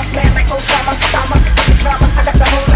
Tamang may may kausama Tamang kapit-ramang agad na